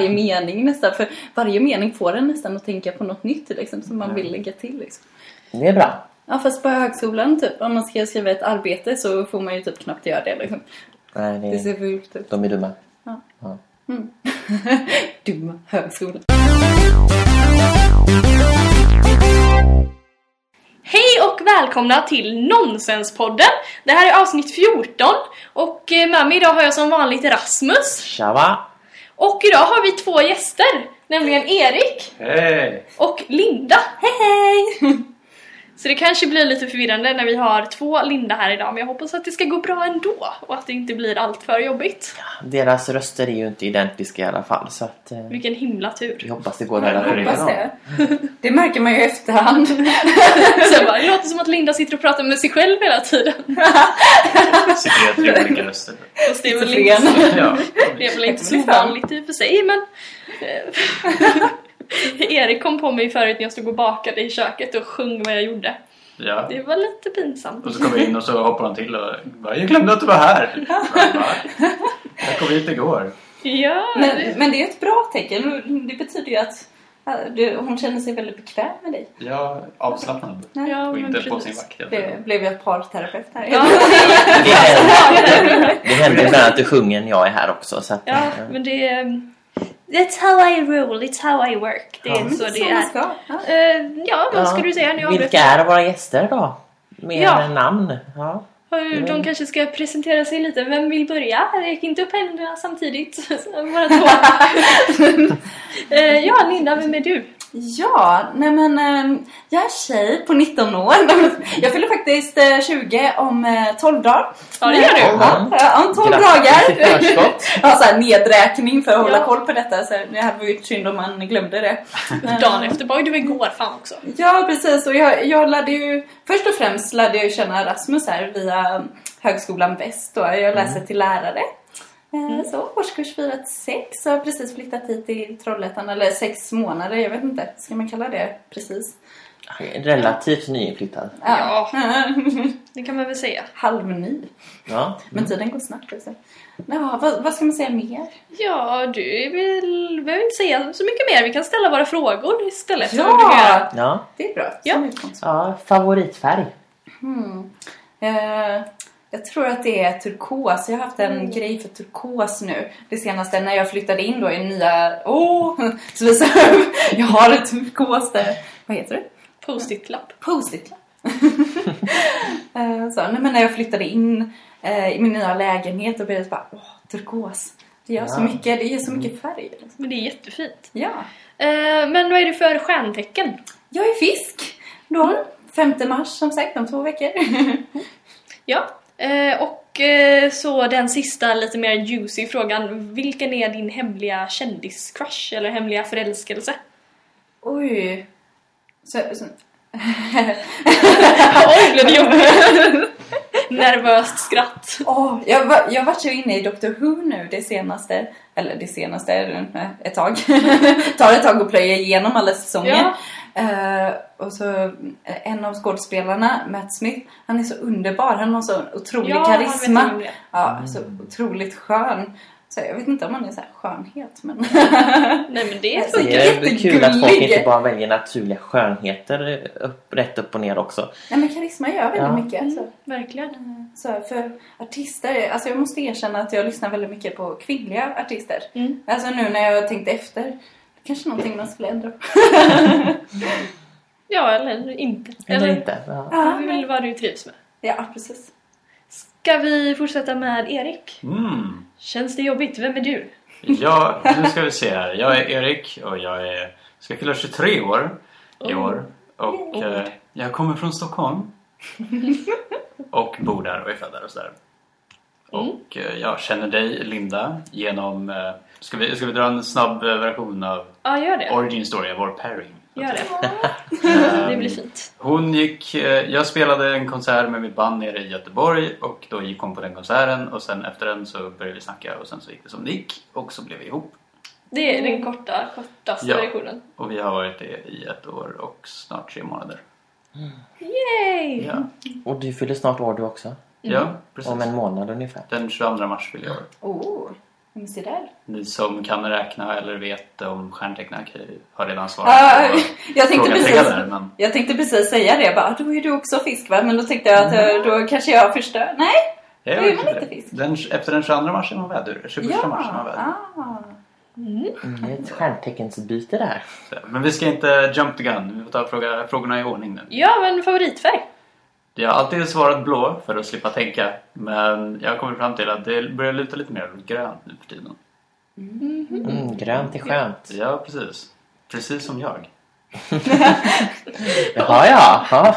varje mening nästan. För varje mening får en nästan att tänka på något nytt liksom, som man vill lägga till. Liksom. Det är bra. Ja, fast på högskolan typ, om man ska skriva ett arbete så får man ju typ knappt göra det. Liksom. Nej, det Det ser är, fult ut. de är dumma. Dumma högskolan. Hej och välkomna till Nonsenspodden! Det här är avsnitt 14 och eh, med mig idag har jag som vanligt Rasmus. Tjaba! Och idag har vi två gäster, nämligen Erik Hej! och Linda. Hej hej! Så det kanske blir lite förvirrande när vi har två Linda här idag men jag hoppas att det ska gå bra ändå och att det inte blir allt för jobbigt. Deras röster är ju inte identiska i alla fall så att eh, Vilken himla tur. vi hoppas det går Ja, hela vägen. Hoppas det. Det märker man ju i efterhand. Så bara, det låter som att Linda sitter och pratar med sig själv hela tiden. Sitter jag tre olika röster? Fast det är väl inte. Ja. Det är väl inte så Det blir fan. vanligt i och för sig men... Erik kom på mig förut när jag stod och bakade i köket och sjöng vad jag gjorde. ja. Det var lite pinsamt. Och så kom vi in och så hoppade han till och bara, jag glömde att du var här. Jag bara, Jag kom hit igår. Ja, Men, det- men det är ett bra tecken. Det betyder ju att ja, du, hon känner sig väldigt bekväm med dig. Jag avslappnad. ja Och inte på sin vakt. Det blev jag parterapeut här. Ja, Det händer, ibland att du sjunger när jag är här också. Så att, ja, eh, men det är... That's how I rule, it's how I work. Det är Ja. så det är. ska. Ja. Eh, ja, vad ja. ska du säga? Nu Vilka är våra gäster då? Med Ja. namn? Ja. De kanske ska presentera sig lite. Vem vill börja? Räck inte upp händerna samtidigt. Bara två. Eh, ja, Linda, vem är du? Ja, nej men eh, jag är tjej på 19 år. Jag fyller faktiskt eh, 20 om eh, 12 dagar. Ja, det gör du. Ja, om 12 Grattis dagar. Jag har så här nedräkning för att hålla Ja. koll på detta. Så det hade varit synd om man glömde det. Dagen efter var ju du igår fan också. Ja, precis. Och jag, jag lärde ju... Först och främst lärde jag känna Rasmus här via Högskolan Väst. Då. Jag läser till lärare. Eh, Så, årskurs 4 till 6. Så har jag precis flyttat hit till Trollhättan. Eller sex månader, jag vet inte. Ska man kalla det precis? Relativt nyinflyttad. Ja. Det kan man väl säga. Halvny. Ja. Men tiden går snabbt. Alltså. Ja, vad, vad ska man säga mer? Ja, du vill, behöver inte säga så mycket mer. Vi kan ställa våra frågor istället. Ja! Ja. Det är bra. Ja. Ja. Favoritfärg? Hmm. Eh, jag tror att det är turkos. Jag har haft en grej för turkos nu. Det senaste när jag flyttade in då i nya... Åh! Oh, så visar jag Jag har ett turkos där. Vad heter det? Post-it-lapp. Post-it-lapp. Eh, så, nej, men när jag flyttade in eh, i min nya lägenhet och blev det bara åh, turkos. Det gör så Ja. mycket. Det ger så mycket färg. Liksom. Men det är jättefint. Ja. Eh, men vad är du för stjärntecken? Jag är fisk. Då. 5 mars som sagt, om två veckor. Ja. Eh, och eh, så den sista lite mer juicy frågan. Vilken är din hemliga kändiscrush eller hemliga förälskelse? Oj. Så, så, Oj, blev det jobbigt? Nervöst skratt. Åh, jag, var, jag var så inne i Doctor Who nu det senaste, eller det senaste, eh, ett tag. Tar ett tag att plöja igenom alla säsonger. Ja. Eh, och så eh, en av skådespelarna, Matt Smith, han är så underbar. Han har så otrolig Ja, karisma. Ja, så otroligt skön. Så jag vet inte om han är så här skönhet, men... Nej men det är så Det är kul att folk inte bara väljer naturliga skönheter upp, rätt upp och ner också. Nej men karisma gör väldigt Ja. mycket alltså. Verkligen. Så här, för artister, alltså jag måste erkänna att jag lyssnar väldigt mycket på kvinnliga artister. Mm. Alltså nu när jag tänkte efter, kanske någonting man skulle ändra på. Ja, eller inte. Eller inte. Ja. Ja, vill vad du trivs med. ja precis. Ska vi fortsätta med Erik? Mm. Känns det jobbigt? Vem är du? Ja, nu ska vi se här. Jag är Erik och jag är, ska fylla 23 år i år. Och eh, jag kommer från Stockholm. Och bor där och är född där och sådär. Och eh, jag känner dig, Linda, genom... Eh, ska, vi, ska vi dra en snabb eh, version av Ja, gör det. Origin Story, vår pairing? Gör det. Ehm, Det blir fint. Hon gick, eh, jag spelade en konsert med mitt band nere i Göteborg och då gick hon på den konserten och sen efter den så började vi snacka och sen så gick det som det gick och så blev vi ihop. Det är den korta, kortaste Ja. versionen. Och vi har varit det i ett år och snart tre månader. Yay! Ja, Och du fyller snart år du också. ja precis. Om en månad ungefär. Den 22 mars fyller jag år. Oh. Men se där. Ni som kan räkna eller vet om stjärntecknare har redan svarat Ja, på jag tänkte precis... där. Men Jag tänkte precis säga det, bara, då är du också fisk va? Men då tänkte jag att eh, då kanske jag förstör. Nej! jag Då är man inte fisk. Den, efter den 22 mars är man vädur. 21 Ja! mars är man vädur. Ah. Mm, det är ett stjärnteckensbyte där. Så, Men vi ska inte jump the gun. Vi får ta fråga, frågorna i ordning nu. Ja, men favoritfärg? Jag har alltid svarat blå för att slippa tänka. Men jag har kommit fram till att det börjar luta lite mer åt grönt nu för tiden. Mm, grönt är skönt. Ja, precis. Precis som jag. Jaha, ja. ja.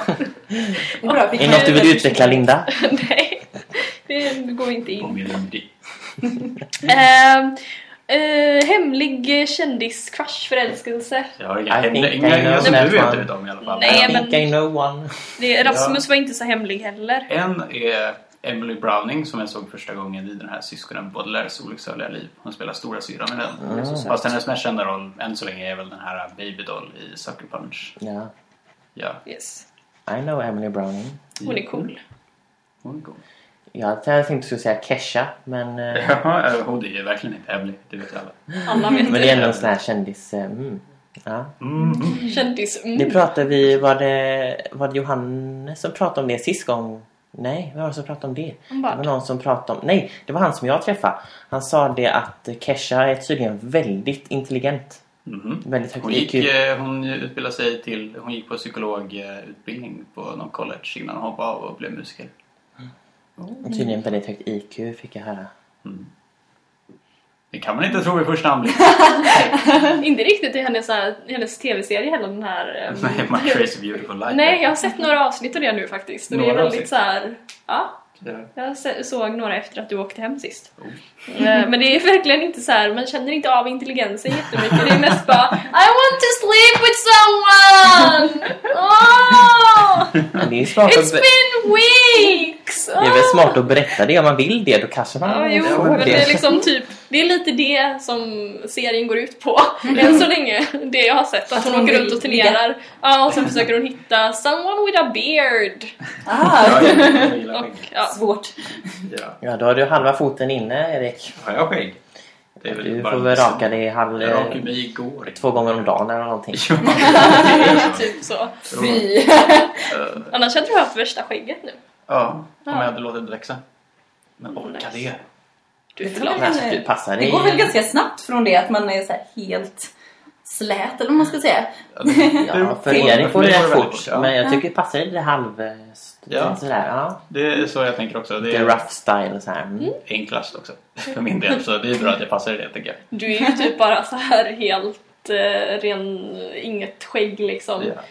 Bra, Är det något du vill utveckla, Linda? Nej, det går inte in. Med Lindy. Eh, hemlig kändis-crush-förälskelse. Jag har inga, I inga, I inga, som du one. inte vet om i alla fall. Nej, I men- think I know one. Det, Rasmus var inte så hemlig heller. En är Emily Browning som jag såg första gången i den här syskonen Baudelaires olycksaliga liv. Hon spelar stora syran i den. Mm. Fast hennes mest kända roll än så länge är väl den här Babydoll i Sucker Punch. Ja. Ja, Yes. I know Emily Browning. Hon är cool. hon är cool. Jag tänkte du skulle säga Kesha, men, eh, Ja, eh, hon är ju verkligen inte hemlig, det vet alla. Alla vet men det det. är ändå en sån här kändis... eh, Mm. Ja. Mm. Kändis. Det Mm. pratade vi... Var det, var det Johannes som pratade om det sist gång? Nej, vem var det som pratade om det? Om Det var någon som pratade om... Nej, det var han som jag träffade. Han sa det att Kesha är tydligen väldigt intelligent. Mhm. Väldigt högt Hon, gick, IQ. hon utbildade sig till, hon gick på psykologutbildning på någon college innan hon hoppade av och blev musiker. Och Tydligen väldigt högt IQ fick jag höra. Det kan man inte tro i första anblick. Inte riktigt i hennes, här- hennes tv-serie heller den här... ehm, Nej, My Crazy Beautiful Life. Nej, jag har sett några avsnitt av det nu faktiskt. Och det är Några väldigt avsnitt? så här. Ja, Ja. jag såg några efter att du åkte hem sist. Oh. Eh, Men det är verkligen inte så här. man känner inte av intelligensen jättemycket. Det är mest bara I want to sleep with someone! Oh! Det är smart It's been weeks! det är väl smart att berätta det om man vill det. Då kanske man Ja, jo, men det. det är liksom typ Det är lite det som serien går ut på än så länge. Det jag har sett. Att Att hon hon åker runt och turnerar. Ja, och sen försöker hon hitta someone with a beard. Ah, Ja, jag, gillar Och, ja. svårt. Ja. Ja, då har du halva foten inne, Erik. Har jag skägg? Det är väl Du bara får väl raka dig halv, Jag rakade mig igår. två gånger om dagen eller någonting. Ja, det är typ så. Fy. Annars hade du haft värsta skägget nu. Ja, om Ja. jag hade låtit det växa. Men orka Nice. det? Du är passar Det går väl ganska snabbt från det att man är så här helt slät eller vad man ska säga. Ja, för det- Erik får det rätt fort. ja. Men jag tycker det passar det halv... eh, Ja. Sådär, ja. Det är så jag tänker också. Det är rough style så här. Mm. enklast också. För min del. Så det är bra att jag passar i det tycker jag. Du är ju typ bara så här helt eh, ren, inget skägg liksom. Ja.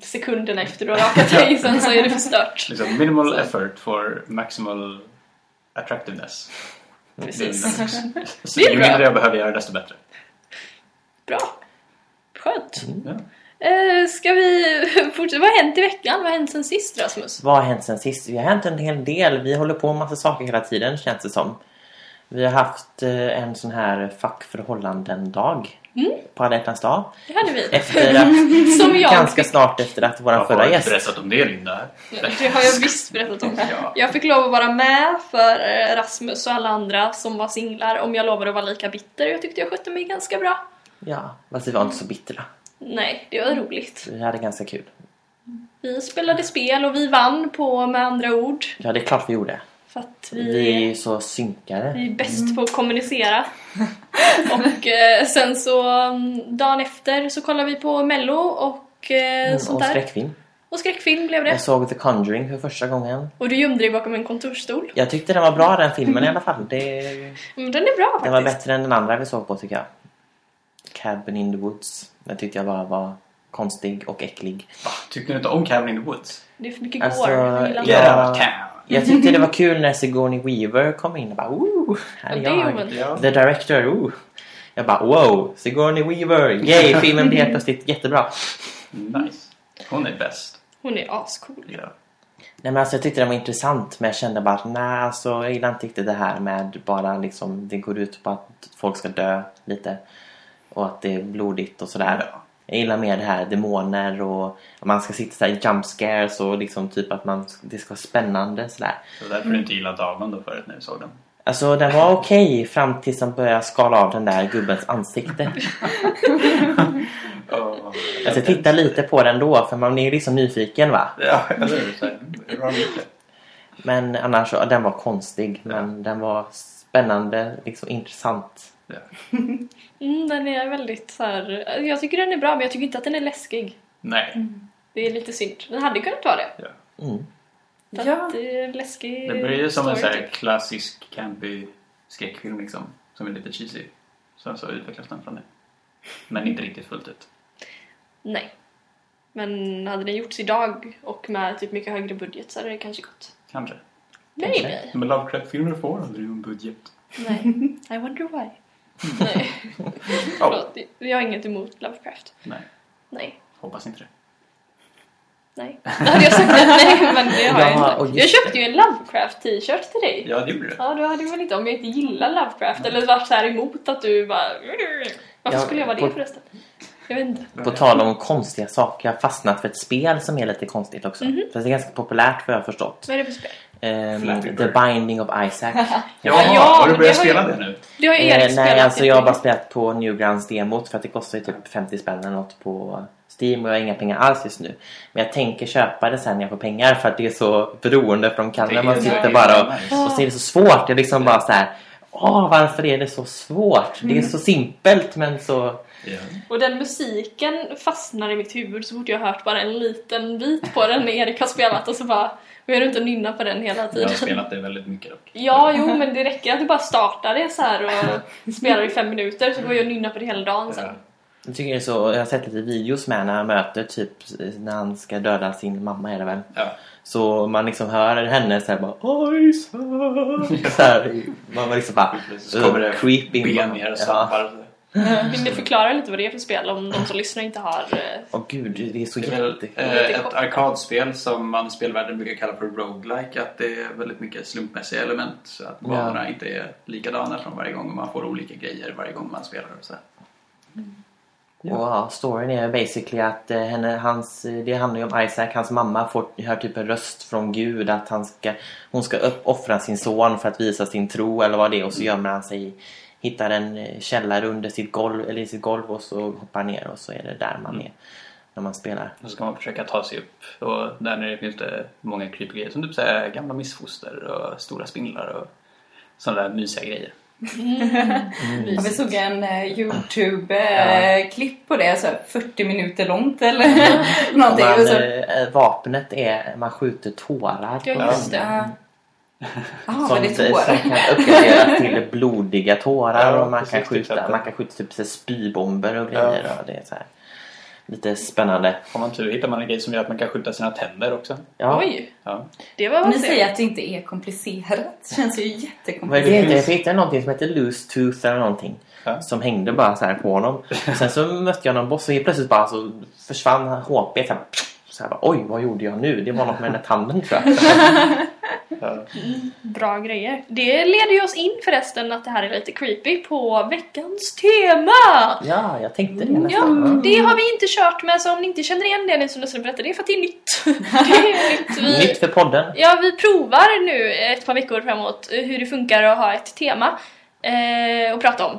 Sekunderna efter du har rakat dig, sen så är det förstört. Liksom minimal effort for maximal attractiveness. Precis. Så Det ju mindre jag behöver göra desto bättre. Bra. Skönt. Ja. Eh, ska vi fortsätta? Vad har hänt i veckan? Vad har hänt sen sist Rasmus? Vad har hänt sen sist? Vi har hänt en hel del. Vi håller på med massa saker hela tiden känns det som. Vi har haft eh, en sån här fuck förhållanden-dag Mm. på alla hjärtans dag. Det hade vi. Efter att, Som jag ganska snart efter att vår förra har jag gäst... inte berättat om det Linda? Det har jag visst berättat om. Ja. Jag fick lov att vara med för eh, Rasmus och alla andra som var singlar om jag lovade att vara lika bitter. Jag tyckte jag skötte mig ganska bra. Ja, fast vi var inte så bittra. Nej, det var roligt. Vi hade ganska kul. Vi spelade spel och vi vann på med andra ord. Ja, det är klart vi gjorde. För att Vi vi, är så synkade. vi är bäst på att kommunicera. och eh, sen så mm, dagen efter så kollade vi på Mello och eh, Mm, sånt och där. skräckfilm. Och skräckfilm blev det. Jag såg The Conjuring för första gången. Och du gömde dig bakom en kontorsstol. Jag tyckte den var bra den filmen i alla fall. Det, Mm, den är bra den var faktiskt. bättre än den andra vi såg på tycker jag. Cabin in the Woods. Den tyckte jag bara var konstig och äcklig. Va? Tyckte du inte om Cabin in the Woods? Det är för mycket Alltså, gore. Jag Get out of town! Jag tyckte det var kul när Sigourney Weaver kom in och bara Ooh, här är jag. Ja. The director, ooh. Jag bara wow, Sigourney Weaver, yay! Filmen blev helt plötsligt jättebra. Nice. Hon är bäst. Hon är ascool. Ja. Nej men alltså jag tyckte den var intressant men jag kände bara att nej alltså jag gillar inte riktigt det här med bara liksom det går ut på att folk ska dö lite. Och att det är blodigt och sådär. Ja. Jag gillar mer det här demoner och man ska sitta såhär i jump scares och liksom typ att man, det ska vara spännande sådär. Så därför du inte gillade Damen då förut när du såg den. Alltså den var okej fram tills de började skala av den där gubbens ansikte. Och, Alltså jag tittar lite på den då för man är ju liksom nyfiken va? Ja, eller hur? Så här, det? Men annars, ja, den var konstig men den var spännande, liksom intressant. Ja. Mm, den är väldigt så här. Jag tycker den är bra men jag tycker inte att den är läskig. Nej, Det är lite synd. Den hade kunnat vara det. ja. Mm. För Ja. att det är en läskig det blir ju som en så här typ. klassisk campy skräckfilm liksom. Som är lite cheesy. Sen så utvecklas den från det. Men inte riktigt fullt ut. Nej. Men hade den gjorts idag och med typ mycket högre budget så hade det kanske gått. Kanske. Maybe. Men Lovecraft-filmer får aldrig en budget. Nej. I wonder why. Nej. Förlåt, jag har inget emot Lovecraft. Nej, Nej. hoppas inte det. Nej. Då hade jag sagt nej, men det har Ja, jag inte. just Jag köpte ju en Lovecraft-t-shirt till dig. Ja, det gjorde det. Ja, du hade väl inte om jag inte gillar Lovecraft eller varit så här emot att du bara... Varför Ja, skulle jag vara det förresten? Jag vet inte. På tal om konstiga saker, jag har fastnat för ett spel som är lite konstigt också. Mhm. Fast det är ganska populärt vad jag har förstått. Vad är det för spel? Flappy The. Binding of Isaac. Ja, ja, har du börjat spela det nu? Det har ju Eh, Erik nej, spelat. alltså jag har bara jättemycket. spelat på Newgrounds-demot för att det kostar ju typ 50 spänn eller något på Steam och jag har inga pengar alls just nu. Men jag tänker köpa det sen när jag får pengar för att det är så beroende från kan när man sitter det bara och, nice. och så är det så svårt. Det är liksom bara så här. Åh, varför är det så svårt? Det är så simpelt men så... Ja. Och den musiken fastnar i mitt huvud så fort jag har hört bara en liten bit på den när Erik har spelat och så bara går jag runt och nynnar på den hela Jag tiden. har spelat det väldigt mycket dock. Ja, jo, men det räcker att du bara startar det så här och spelar i fem minuter så går jag och nynnar på det hela dagen sen. Ja. Jag tycker så, jag har sett lite videos med när han möter typ när han ska döda sin mamma är det väl. Ja. Så man liksom hör henne såhär bara Isaac! Så här, man var liksom bara Så kommer det uh, creepy. bener och svampar. Vill du förklara lite vad det är för spel om de som lyssnar inte har... eh, Åh gud, det är så jätte... eh, ett arkadspel som man i spelvärlden brukar kalla för roguelike. Att det är väldigt mycket slumpmässiga element. Så att banorna inte är likadana från varje gång och man får olika grejer varje gång man spelar. Och så. här. Och ja, storyn är basically att eh, henne, hans, eh, det handlar ju om Isaac, hans mamma får, hör typ en röst från Gud att han ska, hon ska upp, offra sin son för att visa sin tro eller vad det är och så gömmer han sig hittar en eh, källare under sitt golv, eller i sitt golv och så hoppar ner och så är det där man är när man spelar. Då ska man försöka ta sig upp. Och där nere finns det många creepy grejer som typ så här gamla missfoster och stora spindlar och sådana där mysiga grejer. Ja, vi såg en eh, Youtube-klipp på det, så här 40 minuter långt eller någonting. Man, och så, eh, vapnet är, man skjuter tårar. Ja, just det. Ja. Jaha, Som, som kan uppgraderas till blodiga tårar Ja, och man precis, kan till skjuta, man kan skjuta typ spybomber och grejer. Och det är så här, lite spännande. Har man tur hittar man en grej som gör att man kan skjuta sina tänder också. Ja. Oj, Ja. det var Ni säger att det inte är komplicerat. Det känns ju jättekomplicerat. Jag hittade någonting som heter Loose Tooth eller någonting. Ja. Som hängde bara så här på honom. Och sen så mötte jag någon boss och helt plötsligt bara så försvann HP. Så här, så här bara, Oj, vad gjorde jag nu? Det var något med den här tanden tror jag. Ja. Bra grejer. Det leder ju oss in förresten att det här är lite creepy på veckans tema! Ja, jag tänkte det Ja, nästan. det har vi inte kört med så om ni inte känner igen det ni som lyssnar berättar det är för att det är nytt. Det är nytt. Vi, Nytt för podden. ja, vi provar nu ett par veckor framåt hur det funkar att ha ett tema eh, att prata om.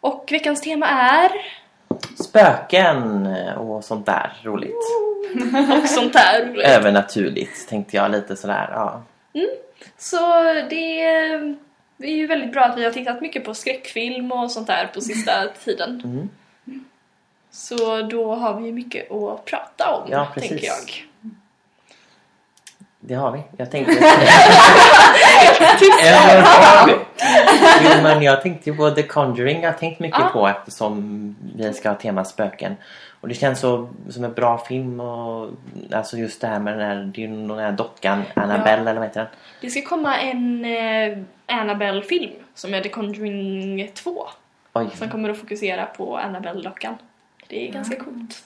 Och veckans tema är Spöken och sånt där roligt. och sånt där. roligt. Övernaturligt tänkte jag lite sådär. Ja. Så det är ju väldigt bra att vi har tittat mycket på skräckfilm och sånt där på sista tiden. Mm. Så då har vi mycket att prata om, Ja, precis. tänker jag. Det har vi. Jag tänkte... jo, men jag tänkte på The Conjuring. Jag har tänkt mycket Ah. på eftersom vi ska ha tema spöken. Och det känns så, som en bra film. Och, alltså just det här med den här, det är ju den här dockan, Annabelle eller vad heter den? Det ska komma en eh, Annabelle-film som är The Conjuring 2 Oj. som kommer att fokusera på Annabelle-dockan. Det är ganska coolt.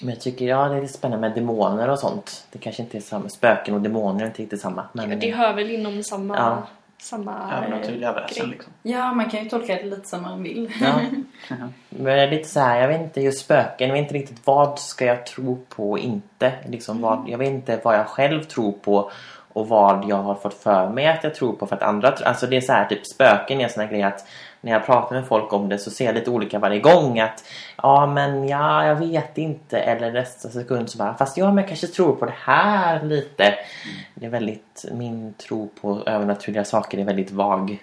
Men jag tycker ja, det är lite spännande med demoner och sånt. Det kanske inte är samma. Spöken och demoner är inte riktigt samma. Men, Det hör väl inom samma, Ja. Samma Övernaturliga väsen liksom. Ja, man kan ju tolka det lite som man vill. Ja. Men det är lite så här, jag vet inte, just spöken, jag vet inte riktigt vad ska jag tro på och inte. Liksom vad, jag vet inte vad jag själv tror på och vad jag har fått för mig att jag tror på för att andra tr- Alltså det är så här typ spöken är en sån här grej att när jag pratar med folk om det så ser jag lite olika varje gång att ja men ja jag vet inte eller nästa sekund så bara fast ja men jag kanske tror på det här lite. Det är väldigt min tro på övernaturliga saker är väldigt vag.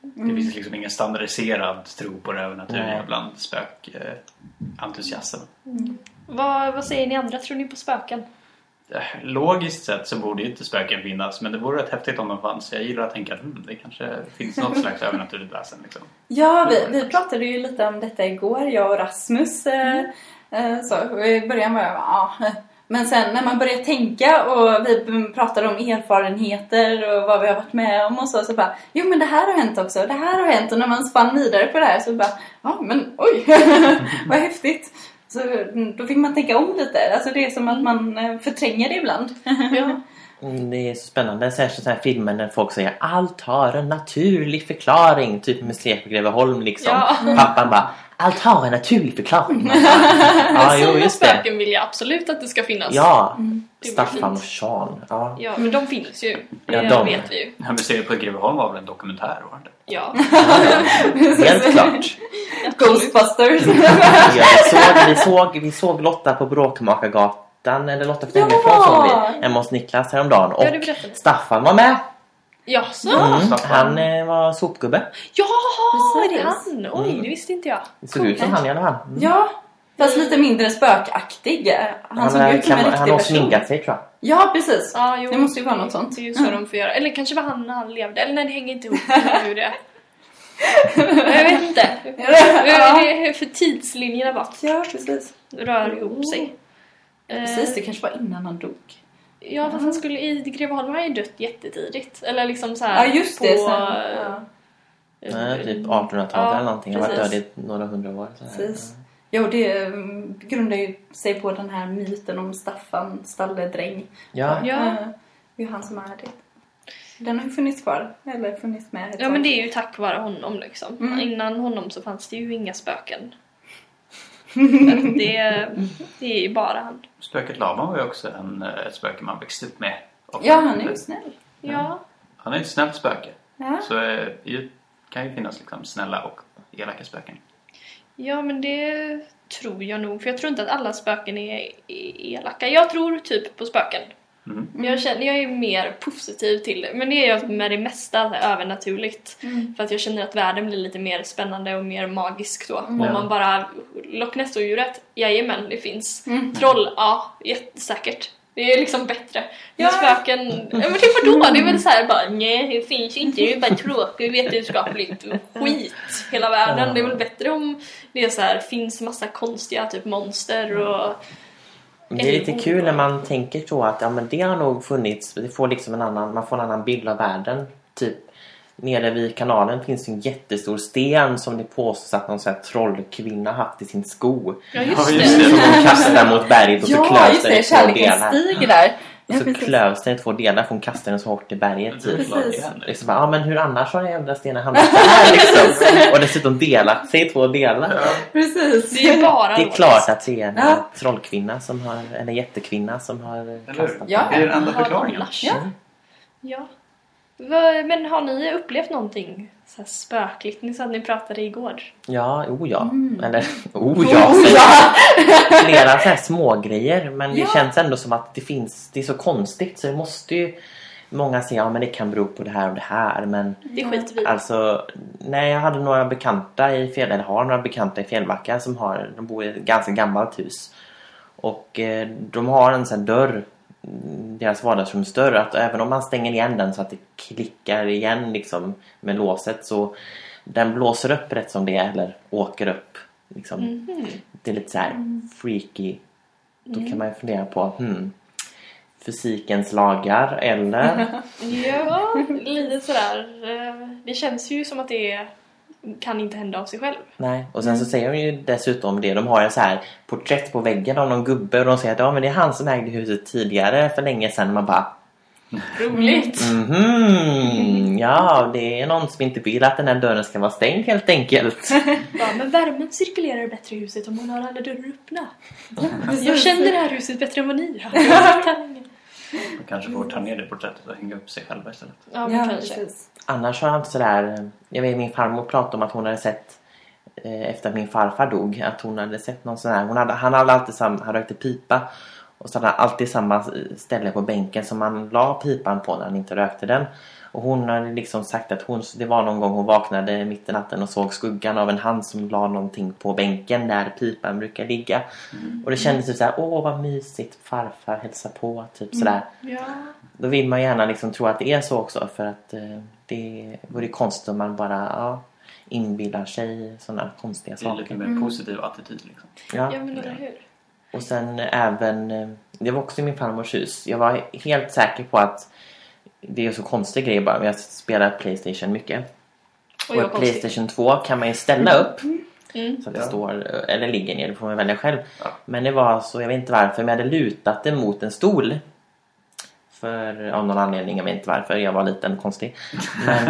Det finns liksom ingen standardiserad tro på det övernaturliga Nej. bland spökentusiasterna. Vad, vad säger ni andra? Tror ni på spöken? Logiskt sett så borde ju inte spöken finnas men det vore rätt häftigt om de fanns. Jag gillar att tänka att hmm, det kanske finns något slags övernaturligt väsen. Liksom. Ja, vi, vi pratade ju lite om detta igår, jag och Rasmus. Eh, eh, så, I början var jag ja. Men sen när man börjar tänka och vi pratade om erfarenheter och vad vi har varit med om och så, så bara, jo men det här har hänt också, det här har hänt. Och när man spann vidare på det här så bara, ja men oj, vad häftigt. Så mm, då fick man tänka om lite. Alltså det är som att man eh, förtränger det ibland. Ja. Mm, Det är så spännande. Särskilt så här filmer när folk säger allt har en naturlig förklaring. Typ Museet på Greveholm liksom. Ja. Pappan bara allt har en naturlig förklaring. Ja, jo just det. spöken vill jag absolut att det ska finnas. Ja, Det blir Staffan och. Sean. Ja. Ja, men de finns ju. Det Ja, de. vet vi ju. Det här museet på Greveholm var väl en dokumentär? Var det? Ja. Helt klart. Ghostbusters. Ja, vi, såg, vi, såg, vi såg Lotta på Bråkmakargatan, eller Lotta Ja! hemifrån såg vi hemma hos Niklas häromdagen. Ja, det Och. Staffan var med. Jaså? Mm, Staffan. han eh, var sopgubbe. Ja, är det Precis. han? Oj, Mm. det visste inte jag. Det såg ut som han i alla fall. Mm. Ja, fast lite mindre spökaktig. Han, Han, såg är- ut som en riktig han har person. sminkat sig tror jag. Ja, precis. Ja, jo. Det måste ju vara något sånt. Det är ju så de får göra. Eller kanske var han när han levde. Eller nej, det hänger inte ihop med hur det är. Jag vet inte. Ja. Det är för tidslinjerna bara Ja, precis. rör ihop sig. Precis, Eh, det kanske var innan han dog. Ja, fast han skulle i Greveholm har ju dött jättetidigt. Eller liksom så här Ja, just på... det. Sen, ja, eh, Nej, typ 1800-talet Ja, eller någonting. Han har varit död i några hundra år. Så här. precis. Jo, det mm, grundar ju sig på den här myten om Staffan stalledräng. Ja, Ja. Eh, Det är han som är det. Den har ju funnits kvar. Eller funnits med Ja men det är ju tack vare honom liksom. Mm. Innan honom så fanns det ju inga spöken. Det, det är ju bara han. Spöket Laban var ju också en, eh, ett spöke man växte upp med. Och Ja, han är ju snäll. Ja. Han är ett snällt spöke. Ja. Så eh, det kan ju finnas liksom snälla och elaka spöken. ja men det tror jag nog. För jag tror inte att alla spöken är är elaka. Jag tror typ på spöken. Mm. Jag, känner, jag är mer positiv till det. Men det är jag med det mesta övernaturligt. Mm. För att jag känner att världen blir lite mer spännande och mer magisk då. Om Ja. man bara... Loch Ness-odjuret, jajamän det finns. Mm. Troll, ja, jättesäkert. Det är liksom bättre. Ja. Spöken, ja, men det vadå? Det är väl såhär bara, nej det finns inte, det är bara tråkigt vetenskapligt skit hela världen. Det är väl bättre om det är så här, finns massa konstiga typ monster och... Men det är lite kul när man tänker så att ja, men det har nog funnits. Det får liksom en annan, man får en annan bild av världen. Typ nere vid kanalen finns en jättestor sten som det påstås att någon sån här trollkvinna haft i sin sko. Ja just det. Som hon kastar mot berget och så Ja, klövs just den i det. två Kärlekens delar. stig där. Och Ja, så precis. klövs den i två delar för hon kastar den så hårt i berget. Typ. Precis. Liksom, bara, ja men hur annars har den jävla stenen hamnat där liksom? Och dessutom delat sig i två delar. Precis. Det är bara Det är klart att det är en Ja. trollkvinna som har, eller jättekvinna som har Eller kastat Ja. Det är den enda förklaringen. Ja. Ja. Men har ni upplevt någonting så här spökligt? Ni sa att ni pratade igår. Ja, oh ja. Mm. Eller oh ja. Oh, ja. Flera så här små grejer men det Ja. känns ändå som att det finns, det är så konstigt så det måste ju Många säger ja men det kan bero på det här och det här men Det skiter vi. Alltså, nej jag hade några bekanta i fjäll, eller har några bekanta i Fjällbacka som har, de bor i ett ganska gammalt hus. Och eh, de har en sån dörr, deras vardagsrumsdörr, att även om man stänger igen den så att det klickar igen liksom med låset så den blåser upp rätt som det är eller åker upp. Liksom. Mhm. Det är lite så här freaky. Då kan man ju fundera på, hmm, fysikens lagar eller? Ja, lite sådär. eh, Det känns ju som att det kan inte hända av sig själv. Nej, och sen så säger de ju dessutom det. De har en så här porträtt på väggen av någon gubbe och de säger att ja, men det är han som ägde huset tidigare för länge sedan. Man bara Roligt! mhm, ja, det är någon som inte vill att den här dörren ska vara stängd helt enkelt. Ja, men värmen cirkulerar bättre i huset om man har alla dörrar öppna. Jag känner det här huset bättre än vad ni länge. Man kanske får ta ner det porträttet och hänga upp sig själva istället. Ja, men kanske. precis. Annars har jag inte sådär... Jag vet min farmor pratade om att hon hade sett eh, efter att min farfar dog att hon hade sett någon sån här... Hon hade, han hade alltid samma... Han rökte pipa. Och så hade han alltid samma ställe på bänken som man la pipan på när han inte rökte den. Och hon hade liksom sagt att hon, det var någon gång hon vaknade mitt i natten och såg skuggan av en hand som la någonting på bänken där pipan brukar ligga. Och det kändes typ såhär, åh vad mysigt, farfar hälsar på, typ sådär. Ja. Då vill man gärna liksom tro att det är så också för att eh, det vore konstigt om man bara ja, inbillar sig sådana konstiga Det är lite saker. mer positiv attityd liksom. Ja. ja, men eller hur? Och sen även, eh, det var också i min farmors hus. Jag var helt säker på att det är så konstig grej bara, jag spelar Playstation mycket. Och Och. Playstation 2 kan man ju ställa upp Mm. så att det Ja. står, eller ligger ner, det får man välja själv. Ja. Men det var så, jag vet inte varför, men jag hade lutat det mot en stol. För av någon anledning, jag vet inte varför, jag var liten och konstig. Men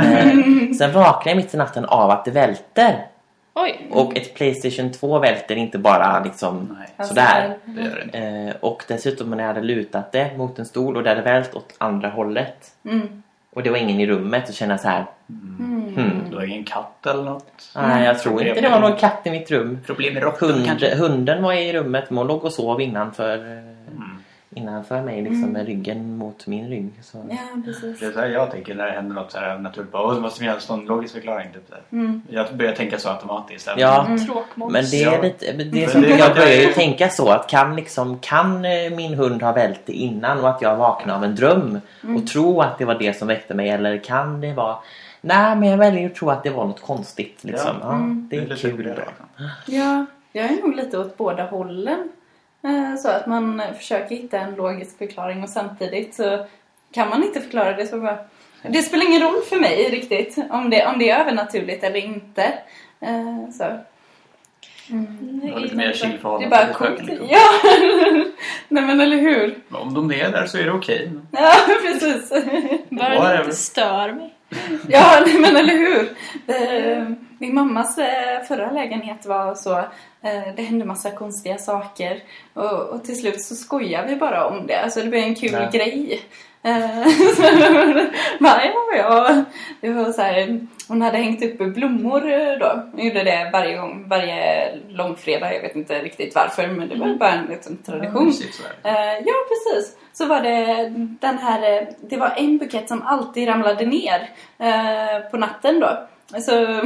eh, sen vaknade jag mitt i natten av att det välter. Oj. Och ett Playstation 2 välter inte bara liksom Nej, Alltså, sådär. det gör det. Eh, och dessutom när jag hade lutat det mot en stol och det hade vält åt andra hållet. Mm. Och det var ingen i rummet så kände jag så här. Hmm. Du har ingen katt eller något? Nej, jag tror inte det var någon katt i mitt rum. Problem med råttor Hund, kanske? hunden var i rummet men hon låg och sov innanför, eh, Mm. Innanför mig liksom med ryggen mot min rygg. Så. Ja, precis. Det är så här jag tänker när det händer något så här naturligt. Bara, "Åh, det måste finnas någon logisk förklaring. Typ, där. Mm. Jag börjar tänka så automatiskt. även- Ja, Tråkmåns. men det är lite... Det är som det- jag börjar ju det- tänka så att kan liksom kan eh, min hund ha vält det innan och att jag vaknade av en dröm och tro att det var det som väckte mig eller kan det vara... Nej, men jag väljer att tro att det var något konstigt liksom. Ja. Ja, det är lite kul roligare, då. Ja, jag är nog lite åt båda hållen. Eh, Så att man försöker hitta en logisk förklaring och samtidigt så kan man inte förklara det så bara... Det spelar ingen roll för mig riktigt om det, om det är övernaturligt eller inte. Eh, Så. Mm. Det var lite mer chill Det är förhållande bara till coolt. spöken. Liksom. Ja! Nej men eller hur? Men Om de är där så är det okej. Ja, precis. Bara det inte stör mig. Ja, men eller hur? Eh, Min mammas förra lägenhet var så... eh, Det hände massa konstiga saker. Och, och till slut så skojar vi bara om det. Alltså det blev en kul Ja. grej. Eh, bara, ja, ja. Det var så här, hon hade hängt upp blommor eh, då. Hon gjorde det varje gång, varje långfredag. Jag vet inte riktigt varför, men det var bara en liten tradition. Ja, precis. Så var det den här... Det var en bukett som alltid ramlade ner på natten då. Så,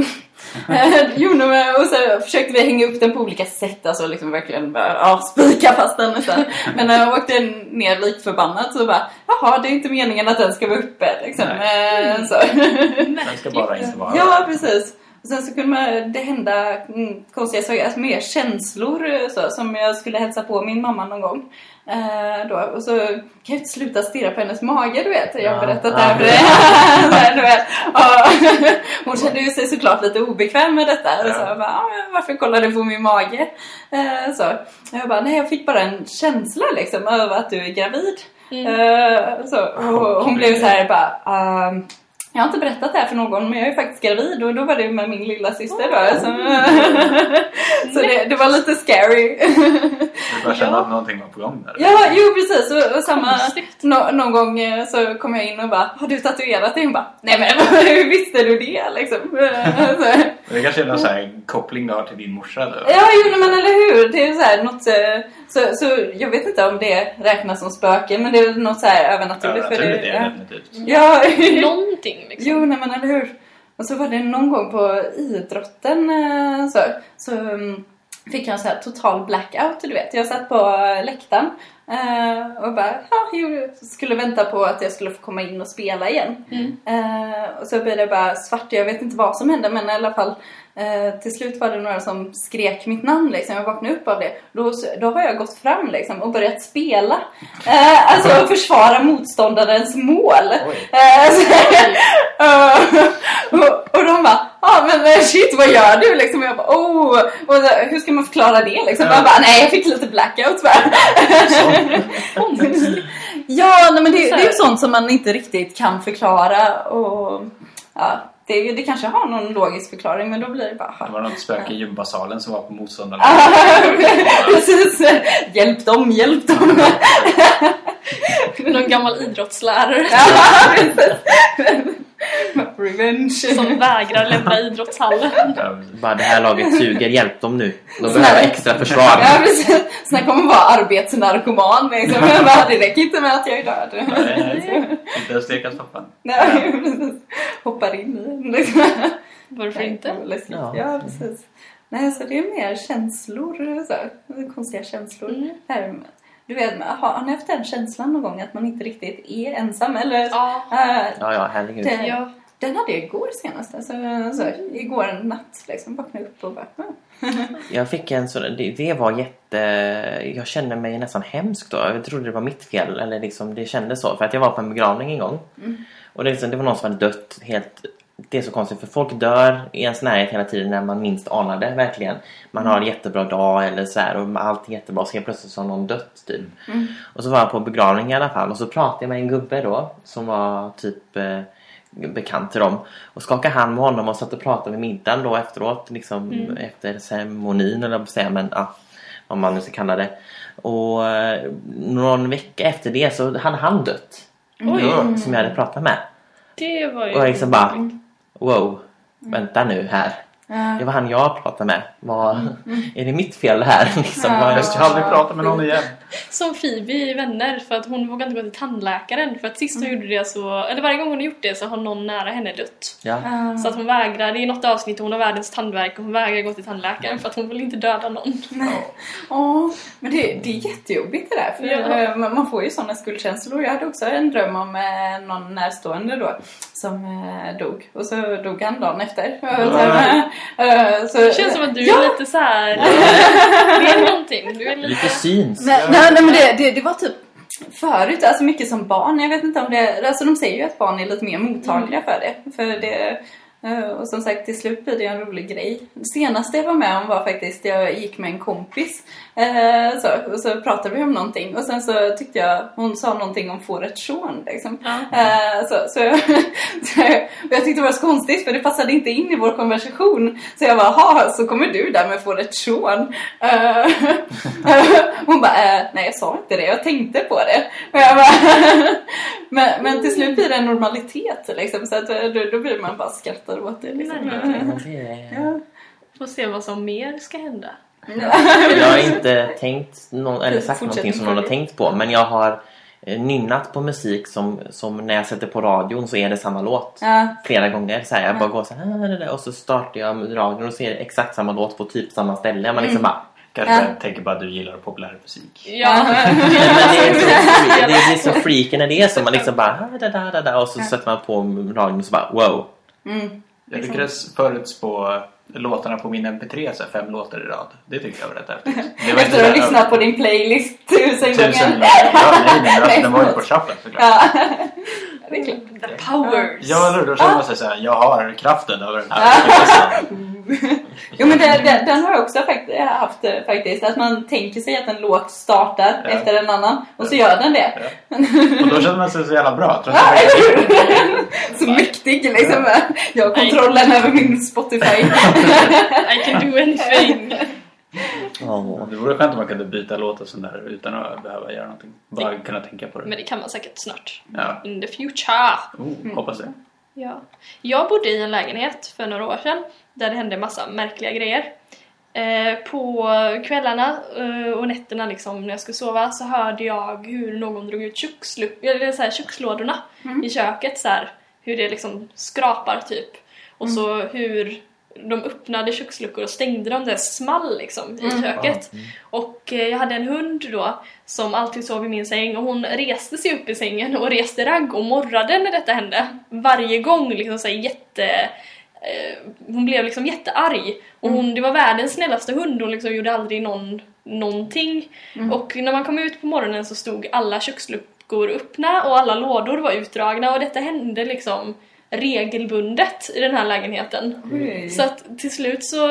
jo, men- och så försökte vi hänga upp den på olika sätt. Alltså liksom verkligen bara, ja, spika fast den nästan. Men när jag åkte ner likt förbannat så bara, jaha, det är inte meningen att den ska vara uppe. Liksom. Eh, så. Den ska bara inte vara Ja, precis. Och sen så kunde man, det hända mm, konstiga saker, alltså mer känslor så, som jag skulle hälsa på min mamma någon gång. Eh, då. Och så kan jag inte sluta stirra på hennes mage, du vet. Jag har Ja. berättat Ja. det här för dig. Hon kände ju sig såklart lite obekväm med detta. Och så Ja. jag bara, "Ja, varför kollar du på min mage? Eh, så. Jag bara, nej jag fick bara en känsla liksom över att du är gravid. Eh, så, och hon blev så här bara, "Ehm, jag har inte berättat det här för någon men jag är faktiskt gravid och då var det med min lilla syster då. Så, så det, det var lite scary. Du bara känna att någonting var på gång där. ja, jo precis. Och, och samma, nå, någon gång eh, så kom jag in och bara, har du tatuerat dig? Hon bara, nej men hur visste du det liksom? så, Det kanske är någon så här koppling du har till din morsa då. Ja, jo men eller hur. Det är så här något, eh, så, så jag vet inte om det räknas som spöke men det är något så här övernaturligt. för Övernaturligt det, är det ja. definitivt. Ja, Någonting liksom. Jo, nej men eller hur. Och så var det någon gång på idrotten eh, så, så mm, fick jag en så här total blackout, du vet. Jag satt på eh, läktaren eh, och bara, ja, jo, skulle vänta på att jag skulle få komma in och spela igen. Mm. Eh, och så blev det bara svart, jag vet inte vad som hände men i alla fall eh, till slut var det några som skrek mitt namn liksom. Jag vaknade upp av det. Då, då har jag gått fram liksom och börjat spela. Eh, alltså försvara motståndarens mål. Och, och de bara, ah, men eh, shit vad gör du liksom? Och jag bara, oh, och så, hur ska man förklara det liksom? Ja. Jag bara, nej jag fick lite blackout bara. ja, nej, men det, det är ju sånt som man inte riktigt kan förklara och ja, det, det kanske har någon logisk förklaring men då blir det bara, Det var något spöke i gymbasalen som var på motståndarna. Precis. Hjälp dem, hjälp dem. Någon gammal idrottslärare Revenge. som vägrar lämna idrottshallen. Bara det här laget suger, hjälp dem nu. De Sån här- behöver extra försvar. Ja, precis. Här kommer vara arbetsnarkoman liksom. Jag bara, det räcker inte med att jag är död. nej. Inte ens det kan stoppa. Nej, precis. Hoppar in i den liksom. Varför Nej, inte? läskigt. Ja. Ja. precis. Nej, så det är mer känslor, så, konstiga känslor. Mm. Här, Du vet, har, har ni haft den känslan någon gång att man inte riktigt är ensam? Eller, Ja. äh, Ja, ja, herregud. det, Ja. Den hade jag igår senast. Alltså, så, igår en natt liksom, vaknade upp och bara... "Mm." Jag fick en sån, det, det var jätte... Jag kände mig nästan hemsk då. Jag trodde det var mitt fel. Eller liksom, det kändes så. För att jag var på en begravning en gång. Och det, liksom, det var någon som hade dött helt... Det är så konstigt för folk dör i ens närhet hela tiden när man minst anar det. Verkligen. Man har en jättebra dag eller så här och allt är jättebra. Så helt plötsligt så har någon dött typ. Och så var jag på begravning i alla fall. Och så pratade jag med en gubbe då. Som var typ... Eh, bekant till dem. Och skakade hand med honom och satt och pratade vid middagen då efteråt. Liksom efter ceremonin eller säga, men ja, vad man nu ska kalla det. Och eh, någon vecka efter det så hade han dött. Ja. Som jag hade pratat med. det var ju... Och liksom bara Wow, vänta nu här. Ja. Det var han jag pratade med. Vad, Är det mitt fel här? Liksom, Ja. Jag ska aldrig prata med någon igen. Som Phoebe i Vänner för att hon vågar inte gå till tandläkaren för att sist hon gjorde det så, eller varje gång hon har gjort det så har någon nära henne dött. ja. Ja. Så att hon vägrar, det är något avsnitt och hon har världens tandvärk och hon vägrar gå till tandläkaren för att hon vill inte döda någon. Åh, men det, det är jättejobbigt det där. För Ja. eh, man man får ju sådana skuldkänslor. Jag hade också en dröm om eh, någon närstående då som eh, dog. Och så dog han dagen efter. Eh, så, Det känns som att du ja, är lite så här. Det är någonting. Du är lite... Lite syns. Nej, nej, nej men det, det, det var typ förut, alltså mycket som barn. Jag vet inte om det, alltså de säger ju att barn är lite mer mottagliga för det. För det och som sagt till slut blir det en rolig grej. Det senaste jag var med om var faktiskt, jag gick med en kompis. Eh, så, och så pratade vi om någonting och sen så tyckte jag, hon sa någonting om fåret Sean liksom. Eh, så, så, och jag tyckte det var så konstigt för det passade inte in i vår konversation. Så jag bara, ha så kommer du där med fåret Sean. Eh, hon bara, eh, nej jag sa inte det, jag tänkte på det. Bara, men, men till slut blir det en normalitet liksom, så att, eh, då, då blir man bara skrattar åt det. Liksom. Nej. Det är- Ja. Får se vad som mer ska hända. Jag har inte tänkt någon, eller sagt någonting som någon har tänkt på men jag har eh, nynnat på musik som, som när jag sätter på radion så är det samma låt. Ja. Flera gånger. Så här, jag bara går så här "Ah, det där", och så startar jag med radion och ser exakt samma låt på typ samma ställe. Man liksom bara Kanske Ja. jag tänker bara att du gillar populär musik. Ja, Men det, är så, det blir så freaky när det är så. Man liksom bara "Ah, da, da, da, da", och så sätter man på radion och så bara wow. Mm. Jag lyckades förutspå låtarna på min MP3, så fem låtar i rad. Det tyckte jag var rätt häftigt. Det var inte Efter att ha lyssnat på din playlist tusen Tusen gånger. låtar. Ja, nej, nej, men alltså, Nej, den var ju på shuffle såklart. Ja. Det är klart. the powers. Ja, eller? Då känner man sig såhär, jag har kraften över den här. Jo men det, det, den har jag också fakt- haft eh, faktiskt. Att man tänker sig att en låt startar Ja. efter en annan och så gör den det. Ja. Och då känner man sig så jävla bra. Trots Ja? Så mäktig liksom. Jag har kontrollen över min Spotify. I can do anything. Det vore skönt om man kunde byta låt och sånt där utan att behöva göra någonting. Bara kunna tänka på det. Men det kan man säkert snart. Ja. In the future. Oh, hoppas det. Ja. Jag bodde i en lägenhet för några år sedan där det hände massa märkliga grejer. Eh, på kvällarna eh, och nätterna liksom, när jag skulle sova så hörde jag hur någon drog ut kökslu- eller så här, kökslådorna i köket. Så här, hur det liksom skrapar typ. Och så hur de öppnade köksluckor och stängde dem där small liksom i köket. Och eh, jag hade en hund då som alltid sov i min säng och hon reste sig upp i sängen och reste ragg och morrade när detta hände. Varje gång liksom så här jätte... Eh, hon blev liksom jättearg. Och hon, det var världens snällaste hund, hon liksom gjorde aldrig någon, någonting. Och när man kom ut på morgonen så stod alla köksluckor öppna och alla lådor var utdragna och detta hände liksom regelbundet i den här lägenheten. Oj. Så att till slut så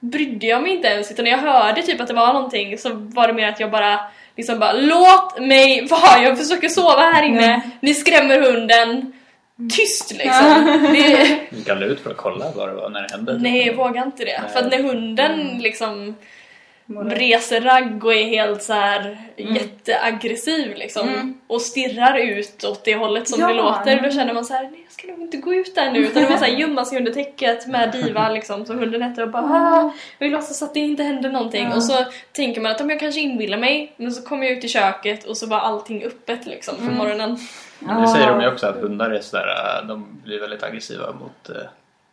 brydde jag mig inte ens utan när jag hörde typ att det var någonting så var det mer att jag bara liksom bara LÅT mig vara, jag försöker sova här inne, Ja. ni skrämmer hunden. Tyst liksom. Det, Du kan ut för att kolla vad det var när det hände. nej, jag vågar inte det. Nej. För att när hunden liksom reser ragg och är helt så här jätteaggressiv liksom. Mm. Och stirrar ut åt det hållet som Ja, det låter. Då mm. känner man så här, nej jag ska nog inte gå ut där nu. Utan man så här gömma sig under täcket med Diva liksom, som hunden heter och bara ah, jag vill låtsas att det inte händer någonting. Ja. Och så tänker man att om jag kanske inbillar mig, men så kommer jag ut i köket och så var allting öppet liksom Mm. för morgonen. Det säger de ju också att hundar är sådär, äh, de blir väldigt aggressiva mot äh,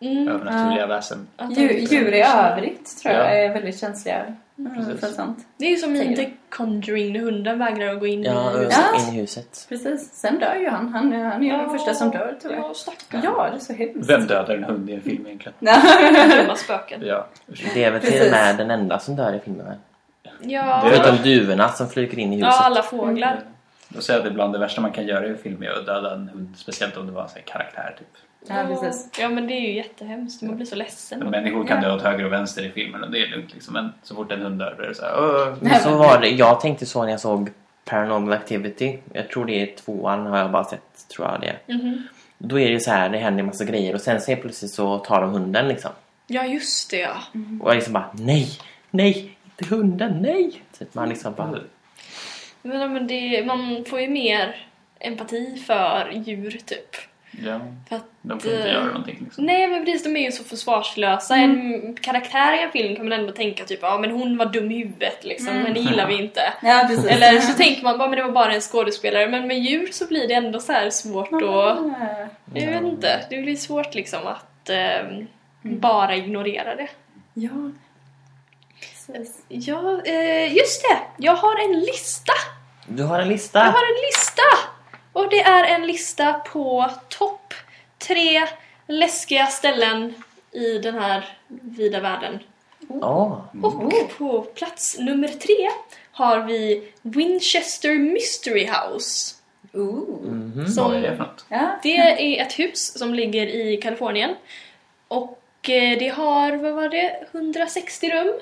Mm. övernaturliga väsen. Djur, djur i övrigt tror jag Ja. är väldigt känsliga mm, sånt. Det är ju som i The Conjuring när hunden vägrar att gå in Ja, i och huset. Ja. in i huset. Precis, sen dör ju han. Han, han är ju den första som dör tyvärr. Ja, stackarn. Ja, det är så hemskt. Vem dödar en hund i en film egentligen? Dumma spöken. Ja. Det är väl till och med den enda som dör i filmen. Ja, Förutom duvorna som flyger in i ja huset. alla fåglar. Då säger jag att det är bland det värsta man kan göra i en film är att döda en hund. Speciellt om det var en karaktär typ. Ja, precis. Ja men det är ju jättehemskt, man blir så ledsen. Men människor kan dö åt höger och vänster i filmen och det är lugnt liksom. Men så fort en hund dör är det såhär Åh! Men så var det. Jag tänkte så när jag såg Paranormal Activity. Jag tror det är tvåan har jag bara sett, tror jag det är. Mhm. Då är det ju så här, det händer en massa grejer och sen så plötsligt så tar de hunden liksom. Ja just det ja. Och jag liksom bara, nej, nej, inte hunden, nej! Typ man liksom bara, Men, ja, men det, man får ju mer empati för djur typ. Ja, För att, de får inte eh, göra någonting liksom. Nej men precis, de är ju så försvarslösa. En karaktär i en film kan man ändå tänka typ ja men hon var dum i huvudet liksom, Mm. henne gillar vi inte. Ja, precis. Eller så tänker man bara men det var bara en skådespelare. Men med djur så blir det ändå så här svårt att... Ah. Jag vet inte, det blir svårt liksom att ehm, bara ignorera det. Ja. Precis. Ja, eh, just det! Jag har en lista! du har en Jag lista! har en lista! Och det är en lista på topp tre läskiga ställen i den här vida världen. Ja, Och på plats nummer tre har vi Winchester Mystery House. Ooh. mhm. Som, Vad är det för något? Det är ett hus som ligger i Kalifornien. Och eh, det har, vad var det, 160 rum.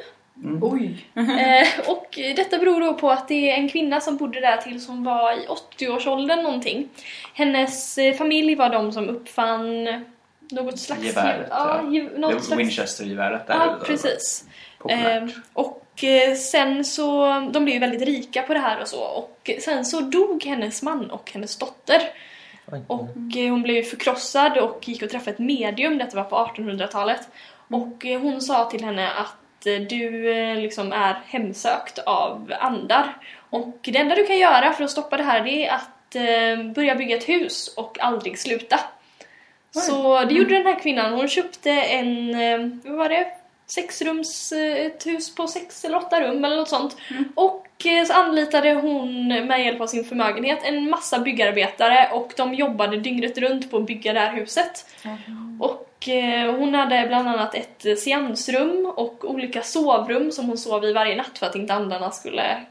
Oj. Eh, och detta beror då på att det är en kvinna som bodde där tills hon var i 80-årsåldern någonting. Hennes eh, familj var de som uppfann något slags... Geväret, Ja, ja. något slags... Winchester-geväret där. Ja, precis. Ehm, och eh, sen så, de blev ju väldigt rika på det här och så. Och sen så dog hennes man och hennes dotter. Oj. Och eh, hon blev förkrossad och gick och träffade ett medium, detta var på 1800-talet. Och eh, hon sa till henne att du eh, liksom är hemsökt av andar. Och det enda du kan göra för att stoppa det här är att eh, börja bygga ett hus och aldrig sluta. Så det gjorde den här kvinnan. Hon köpte en, eh, vad var det? Sexrums, ett hus på sex eller åtta rum eller något sånt. Och eh, så anlitade hon med hjälp av sin förmögenhet en massa byggarbetare och de jobbade dygnet runt på att bygga det här huset. Och eh, hon hade bland annat ett eh, seansrum och olika sovrum som hon sov i varje natt för att inte andarna skulle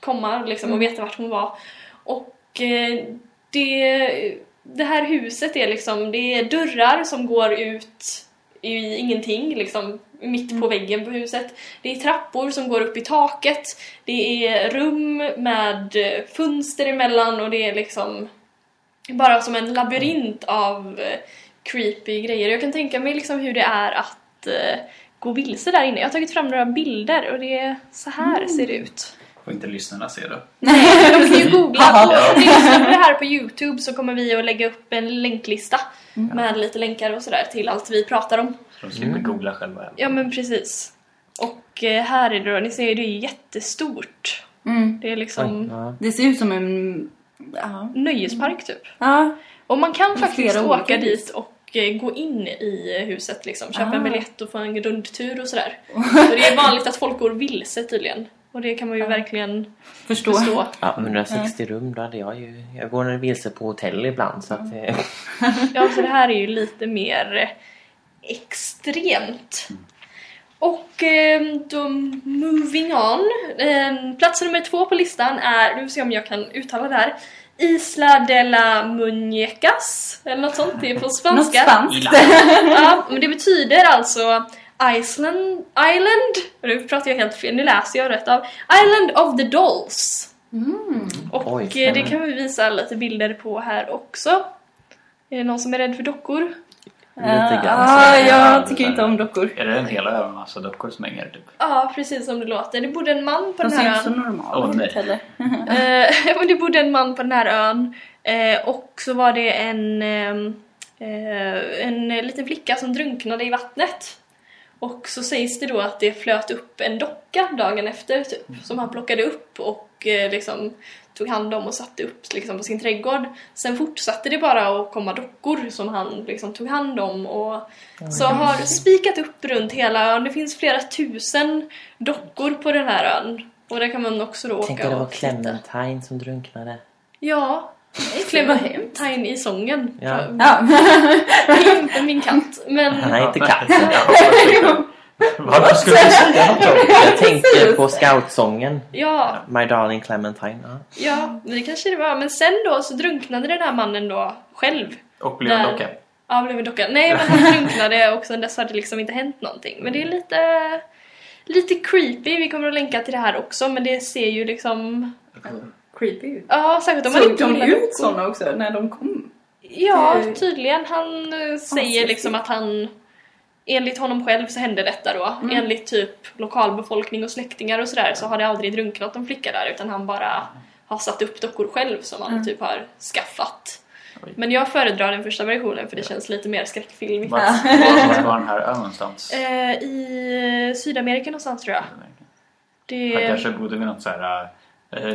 komma liksom, och veta vart hon var. Och eh, det, det här huset är liksom, det är dörrar som går ut i ingenting, liksom mitt på väggen på huset. Det är trappor som går upp i taket. Det är rum med eh, fönster emellan och det är liksom bara som en labyrint av eh, creepy grejer. Jag kan tänka mig liksom hur det är att eh, gå vilse där inne. Jag har tagit fram några bilder och det är så här ser det ut. Får inte lyssnarna se då. De kan ju googla. Lyssnar på det här på Youtube så kommer vi att lägga upp en länklista med lite länkar och sådär till allt vi pratar om. Så de slipper googla själva. Ja men precis. Och eh, här är det då, ni ser ju det är jättestort. Mm. Det är liksom ja. Det ser ut som en... Ja. nöjespark typ. Ja. Och man kan faktiskt åka dit och gå in i huset liksom. Köpa Ah. en biljett och få en rundtur och sådär. Så det är vanligt att folk går vilse tydligen. Och det kan man ju verkligen Förstå. förstå. ja 160 rum då hade jag ju. Jag går vilse på hotell ibland så att... eh, Ja, så det här är ju lite mer eh, extremt. Och eh, då moving on. Eh, plats nummer två på listan är, nu får vi se om jag kan uttala det här. Isla de la Muñecas, eller något sånt, det är på Något spanska. spanskt. Ja, men det betyder alltså Iceland, Island, nu pratar jag helt fel, nu läser jag rätt av. Island of the Dolls. Mm. Och Oj, eh, det kan vi visa lite bilder på här också. Är det någon som är rädd för dockor? Lite grann Ja, så. jag tycker inte om dockor. Är det en hel ö med massa dockor som hänger typ? Ja, precis som det låter. Det bodde en man på De den ser här inte så ön. normala Åh, ut nej. heller. Eh, men det bodde en man på den här ön. Eh, och så var det en, eh, en liten flicka som drunknade i vattnet. Och så sägs det då att det flöt upp en docka dagen efter typ, som han plockade upp och eh, liksom tog hand om och satte upp liksom, på sin trädgård. Sen fortsatte det bara att komma dockor som han liksom, tog hand om och så har spikat upp runt hela ön. Det finns flera tusen dockor på den här ön. Och där kan man också då Tänk åka om det var och. Clementine som drunknade. Ja, Clementine i sången. Ja. Ja. Det är inte min katt, men Han är inte katt. Varför skulle du säga något om Jag tänkte på scoutsången. ja, My darling Clementine. Ja. ja, det kanske det var. Men sen då så drunknade den här mannen då själv. Och blev en Där. docka? Ja, blev en docka. Nej, men han drunknade och sen dess har det liksom inte hänt någonting. Men det är lite, lite creepy. Vi kommer att länka till det här också, men det ser ju liksom... Creepy ut. Ja, särskilt om man Såg inte de gillar ut såna också när de kom? Ja, tydligen. Han eh, säger liksom att han... Enligt honom själv så hände detta då. Mm. Enligt typ lokalbefolkning och släktingar och sådär så har det aldrig drunknat någon flicka där utan han bara har satt upp dockor själv som han Mm. typ har skaffat. Oj. Men jag föredrar den första versionen för det känns lite mer skräckfilmigt. Vart vart var den här ön någonstans? Eh, I Sydamerika någonstans tror jag. Det... Han kanske bodde vid något så här... eh,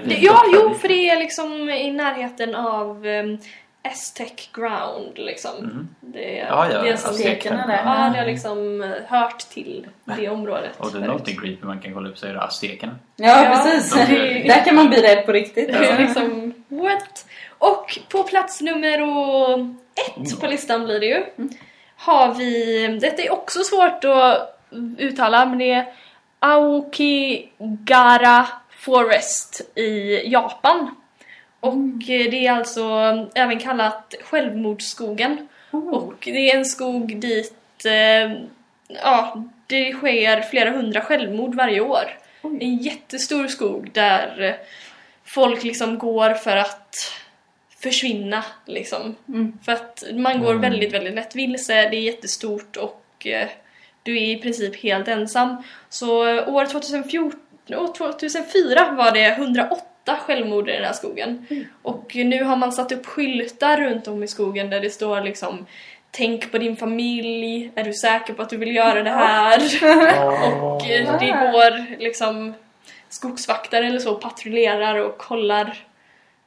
Det, ja, jo, för det är liksom i närheten av um, Aztec Ground liksom. Mhm. Det, Ja, ja. det är som Aztekerna där. Ja, det har liksom eh, hört till det området. Och det är någonting creepy man kan kolla upp så är det aztekerna. Ja, Ja, precis. de- Där kan man bli rädd på riktigt. Det är liksom, what? Och på plats nummer ett på listan blir det ju. Har vi, detta är också svårt att uttala men det är Aokigara Forest i Japan. Och eh, det är alltså även kallat självmordsskogen. Och det är en skog dit eh, ja, det sker flera hundra självmord varje år. En jättestor skog där eh, folk liksom går för att försvinna liksom. Mm. För att man går väldigt, väldigt lätt vilse, det är jättestort och eh, du är i princip helt ensam. Så eh, år 2014, år 2004 var det 108 självmord i den här skogen. Och nu har man satt upp skyltar runt om i skogen där det står liksom Tänk på din familj, är du säker på att du vill göra det här? Och eh, det går liksom skogsvaktare eller så patrullerar och kollar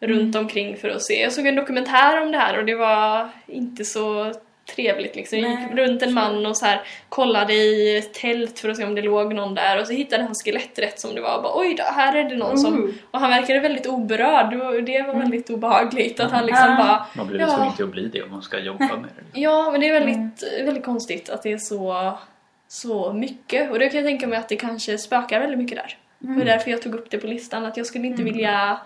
runt omkring för att se. Jag såg en dokumentär om det här och det var inte så trevligt liksom. Jag gick runt en man och så här kollade i tält för att se om det låg någon där och så hittade han skelett rätt som det var. Och bara, Oj då, här är det någon som... Oh. Och han verkade väldigt oberörd och det var väldigt obehagligt att han liksom bara Man blir Ja. väl tvungen till att bli det om man ska jobba med det. Ja, men det är väldigt, väldigt konstigt att det är så, så mycket. Och det kan jag tänka mig att det kanske spökar väldigt mycket där. Det är därför jag tog upp det på listan, att jag skulle inte vilja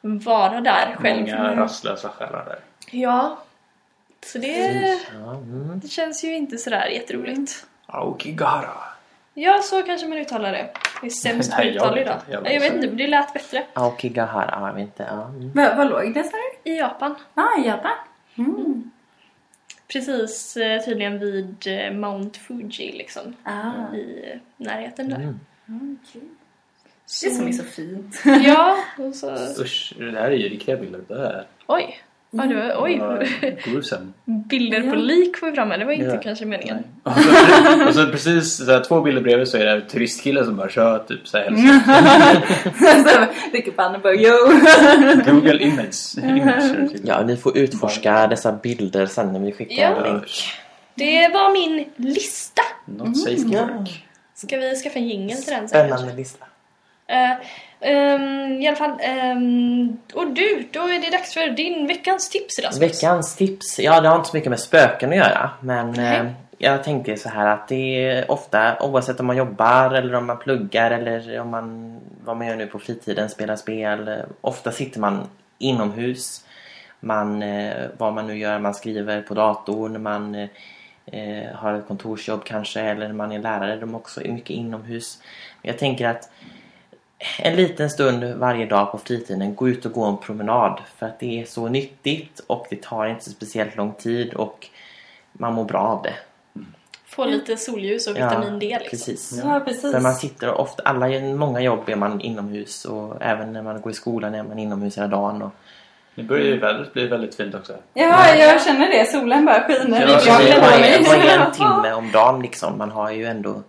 vara där själv. Många rastlösa själar där. Ja. Så det, Ja, mm. det känns ju inte sådär jätteroligt. Aokigara. Ja, så kanske man uttalar det. Jag är sämst på uttal vet idag. inte. Jag Jag, vet inte, men det lät bättre. Aokigahara, jag vet inte. Ja, mm. Var, var låg det sa du? I Japan. Ah, Japan. Mm. Precis eh, tydligen vid eh, Mount Fuji liksom. Ah. I närheten där. Mm. Det som är så fint. Ja, och så... Usch, det här är ju riktiga bilder. Det här. Oj! Ja, det var, oj! Vad gruesome. Bilder på Ja. lik får vi fram här, det var inte Ja. kanske meningen. Och så, och så precis så här, två bilder bredvid så är det en turistkille som bara kör typ så här, hälsar. Rycker på handen och bara yo! Google image. typ. Ja, ni får utforska dessa bilder sen när vi skickar Ja. en länk. Det var min lista! Not safe work. Ska vi skaffa en jingle till den sen Spännande lista. Eh, ehm, I alla fall, ehm, och du, då är det dags för din veckans tips Rasmus. Veckans tips. Ja, det har inte så mycket med spöken att göra. Men eh, jag tänkte så här att det är ofta, oavsett om man jobbar eller om man pluggar eller om man, vad man gör nu på fritiden, spelar spel. Ofta sitter man inomhus. Man, eh, vad man nu gör, man skriver på datorn, man eh, har ett kontorsjobb kanske eller man är lärare. De är också mycket inomhus. Men jag tänker att en liten stund varje dag på fritiden gå ut och gå en promenad för att det är så nyttigt och det tar inte speciellt lång tid och man mår bra av det. Få lite solljus och vitamin D liksom. Precis. Ja, precis. För man sitter ofta, alla, många jobb är man inomhus och även när man går i skolan är man inomhus hela dagen. Och, Det börjar ju väldigt, bli väldigt fint också. Ja, jag känner det. Solen bara skiner. Ja, vad är en timme om dagen liksom? Man har ju ändå...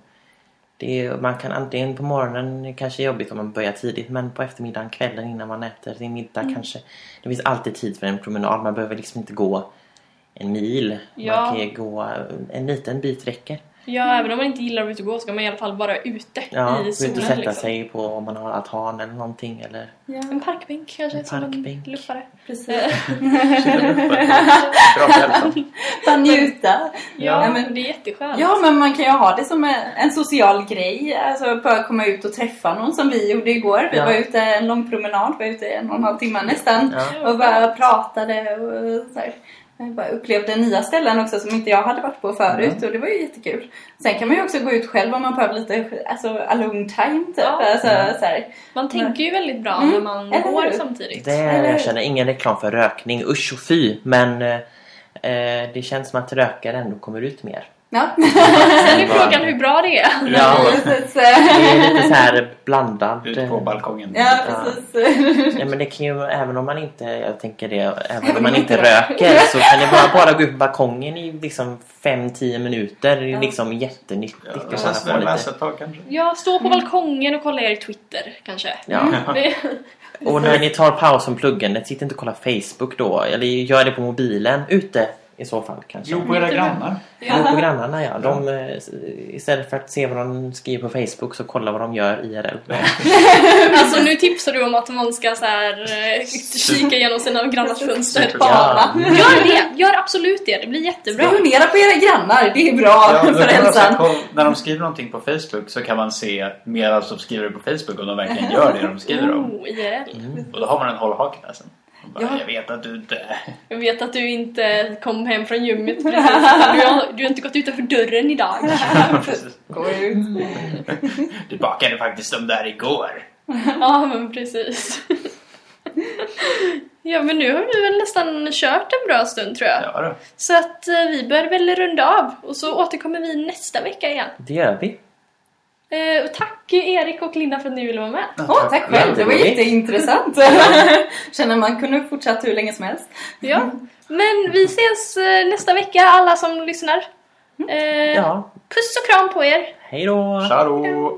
Är, man kan antingen på morgonen, kanske jobbigt om man börjar tidigt, men på eftermiddagen, kvällen innan man äter sin middag Mm. kanske. Det finns alltid tid för en promenad. Man behöver liksom inte gå en mil. Ja. Man kan gå en liten bit räcker. Ja, även om man inte gillar att vara ute och gå ska man i alla fall vara ute Ja, i solen. och sätta liksom. sig på om man har altan eller någonting. Eller, Ja, En parkbänk kanske, En som parkbänk. en luffare. precis. Bra för hälsan. Bara njuta. Ja, men- det är jätteskönt. Ja, men man kan ju ha det som en- en social grej. Alltså bara komma ut och träffa någon som vi gjorde igår. Vi Ja. var ute en lång promenad, vi var ute en och en halv timme nästan. Ja. Och bara pratade och så här. Jag bara upplevde nya ställen också som inte jag hade varit på förut och det var ju jättekul. Sen kan man ju också gå ut själv om man behöver lite alltså, alone time typ. Ja. Alltså, så här. Man tänker ju väldigt bra Mm, när man eller går hur? samtidigt. det, Eller hur? jag känner ingen reklam för rökning, usch och fy. Men eh, eh, det känns som att rökare ändå kommer ut mer. Ja. Sen är frågan hur bra det är. Ja, Precis. det är lite så här blandad. Ut på balkongen. Ja, precis. Ja, men det kan ju, även om man inte, jag tänker det, även om man inte röker så kan det bara, bara gå ut på balkongen i liksom 5-10 minuter. Det är liksom jättenyttigt. Ja, att det bara känns få väl lite- läsa ett tag kanske. Ja, stå på balkongen och kolla er Twitter kanske. Ja. Det- Och när ni tar paus från pluggandet, sitt inte och kolla Facebook då. Eller gör det på mobilen, ute i så fall kanske. Jo, på era grannar. Jo, på grannarna ja. De, eh, istället för att se vad de skriver på Facebook så kolla vad de gör IRL. Alltså nu tipsar du om att man ska så här, eh, kika igenom sina grannars fönster. Ja. Gör det! Gör absolut det, det blir jättebra. Spionera på era grannar, det är bra Ja, för hälsan. när de skriver någonting på Facebook så kan man se mer av som skriver på Facebook om de verkligen gör det de skriver om. Oh, IRL. Och då har man en hållhake där sen. Bara, Ja. Jag vet att du inte... Jag vet att du inte kom hem från gymmet precis. Du har, du har inte gått utanför dörren idag. Gå ut. Du bakade faktiskt de där igår. Ja, men precis. Ja, men nu har vi väl nästan kört en bra stund tror jag. Ja, då. Så att eh, vi bör väl runda av och så återkommer vi nästa vecka igen. Det gör vi. Eh, tack Erik och Linda för att ni ville vara med. Åh, tack själv. Det var jätteintressant. Känner man kunde fortsatt hur länge som helst. Ja, men vi ses eh, nästa vecka alla som lyssnar. Eh, Ja. Puss och kram på er! Hej då! Då!